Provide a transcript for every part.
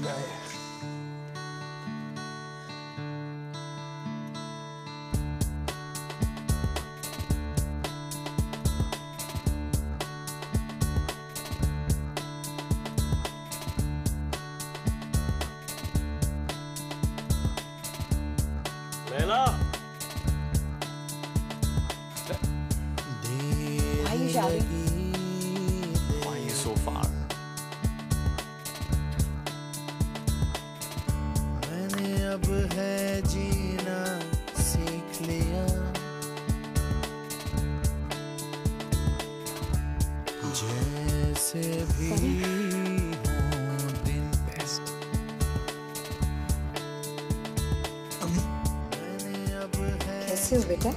表演来了欢迎小欢迎说法 अब है जीना सीख लिया। जैसे भी दिन मैंने अब है कैसे हो बेटा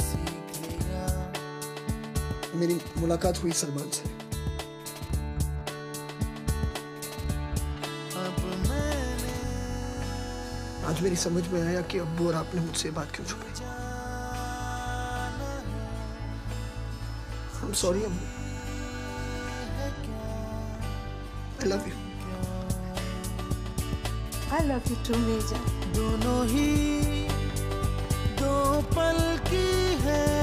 सीख लिया। मेरी मुलाकात हुई सलमान से। आज मेरी समझ में आया कि अब्बू और आपने मुझसे बात क्यों छुपाई? I'm sorry अब्बू I love you I love you too, जान दोनों ही दो पल की है।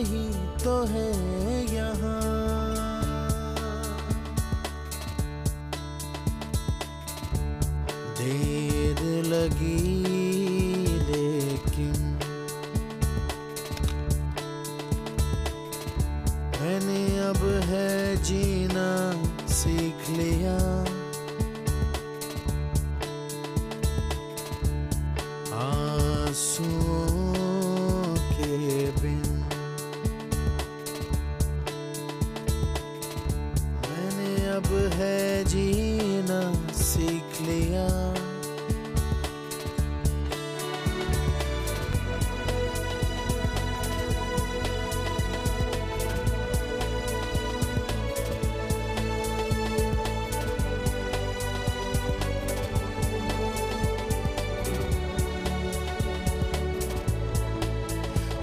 यही तो है यहाँ। देर लगी लेकिन मैंने अब है जीना सीख लिया। अब है जीना सीख लिया।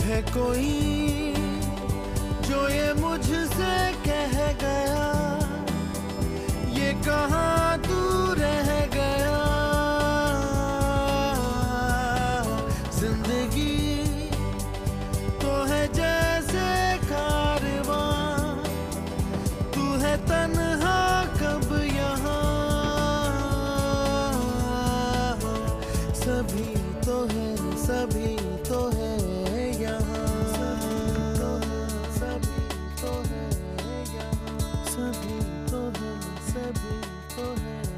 है कोई जो ये मुझसे कह सभी तो है यहाँ। सभी तो है यहाँ। सभी तो है सभी तो है।